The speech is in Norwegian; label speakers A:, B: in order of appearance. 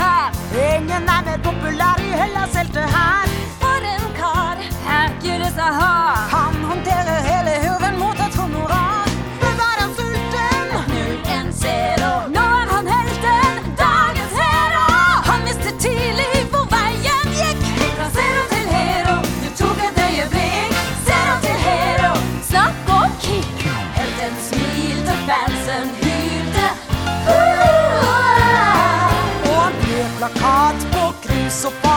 A: her. Ingen er mer populær i Hellas helt til her. so far.